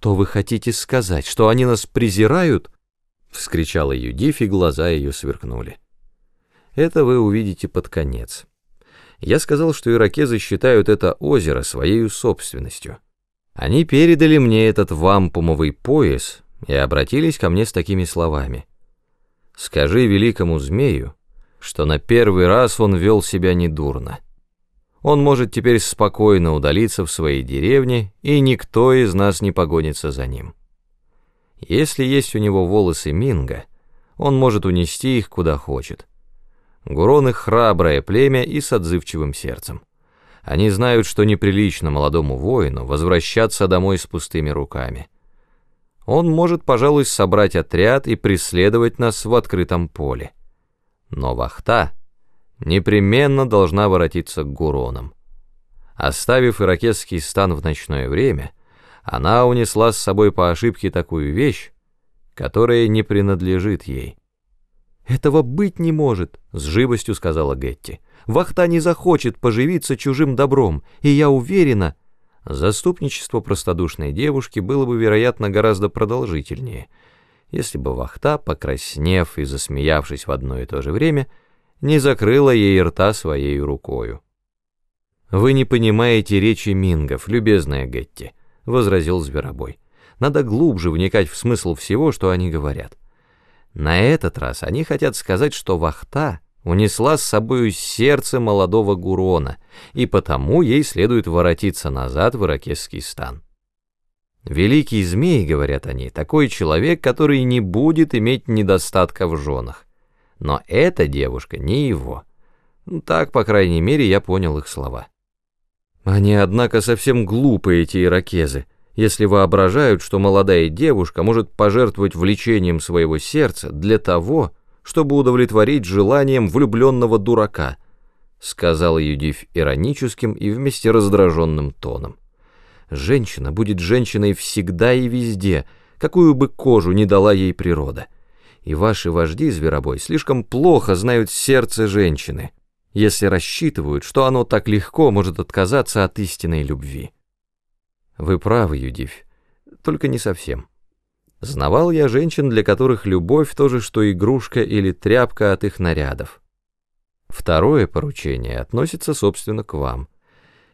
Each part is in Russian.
«Что вы хотите сказать? Что они нас презирают?» — вскричала Юдиф, и глаза ее сверкнули. «Это вы увидите под конец. Я сказал, что иракезы считают это озеро своей собственностью. Они передали мне этот вампумовый пояс и обратились ко мне с такими словами. «Скажи великому змею, что на первый раз он вел себя недурно». Он может теперь спокойно удалиться в своей деревне, и никто из нас не погонится за ним. Если есть у него волосы Минга, он может унести их куда хочет. Гуроны — храброе племя и с отзывчивым сердцем. Они знают, что неприлично молодому воину возвращаться домой с пустыми руками. Он может, пожалуй, собрать отряд и преследовать нас в открытом поле. Но вахта — непременно должна воротиться к Гуронам. Оставив иракетский стан в ночное время, она унесла с собой по ошибке такую вещь, которая не принадлежит ей. «Этого быть не может», — с живостью сказала Гетти. «Вахта не захочет поживиться чужим добром, и я уверена...» Заступничество простодушной девушки было бы, вероятно, гораздо продолжительнее, если бы Вахта, покраснев и засмеявшись в одно и то же время, — не закрыла ей рта своей рукою. «Вы не понимаете речи мингов, любезная Гетти», — возразил Зверобой. «Надо глубже вникать в смысл всего, что они говорят. На этот раз они хотят сказать, что вахта унесла с собою сердце молодого Гурона, и потому ей следует воротиться назад в иракесский стан. Великий змей, говорят они, такой человек, который не будет иметь недостатка в женах. Но эта девушка не его. Так, по крайней мере, я понял их слова. Они, однако, совсем глупые, эти иракезы, если воображают, что молодая девушка может пожертвовать влечением своего сердца для того, чтобы удовлетворить желанием влюбленного дурака, сказала Юдив ироническим и вместе раздраженным тоном. Женщина будет женщиной всегда и везде, какую бы кожу не дала ей природа и ваши вожди, зверобой, слишком плохо знают сердце женщины, если рассчитывают, что оно так легко может отказаться от истинной любви. Вы правы, Юдивь, только не совсем. Знавал я женщин, для которых любовь то же, что игрушка или тряпка от их нарядов. Второе поручение относится, собственно, к вам.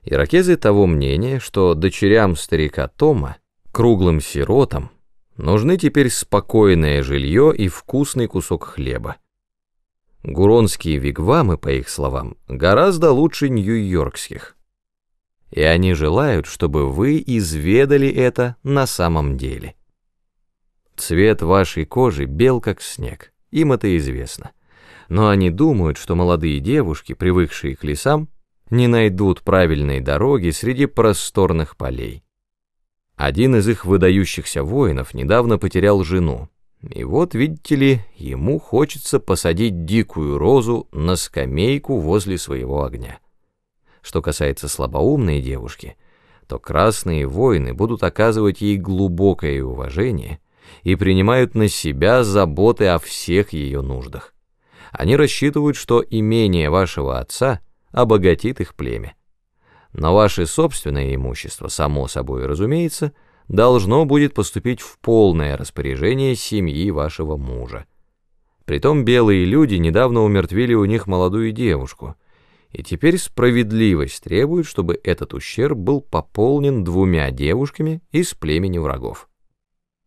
Иракезы того мнения, что дочерям старика Тома, круглым сиротам, Нужны теперь спокойное жилье и вкусный кусок хлеба. Гуронские вигвамы, по их словам, гораздо лучше нью-йоркских. И они желают, чтобы вы изведали это на самом деле. Цвет вашей кожи бел как снег, им это известно. Но они думают, что молодые девушки, привыкшие к лесам, не найдут правильной дороги среди просторных полей. Один из их выдающихся воинов недавно потерял жену. И вот, видите ли, ему хочется посадить дикую розу на скамейку возле своего огня. Что касается слабоумной девушки, то красные воины будут оказывать ей глубокое уважение и принимают на себя заботы о всех ее нуждах. Они рассчитывают, что имение вашего отца обогатит их племя. Но ваше собственное имущество, само собой разумеется, должно будет поступить в полное распоряжение семьи вашего мужа. Притом белые люди недавно умертвили у них молодую девушку, и теперь справедливость требует, чтобы этот ущерб был пополнен двумя девушками из племени врагов.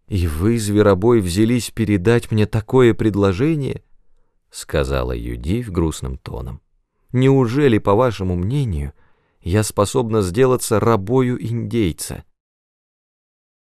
«И вы, зверобой, взялись передать мне такое предложение?» — сказала Юдив грустным тоном. «Неужели, по вашему мнению, — я способна сделаться рабою индейца.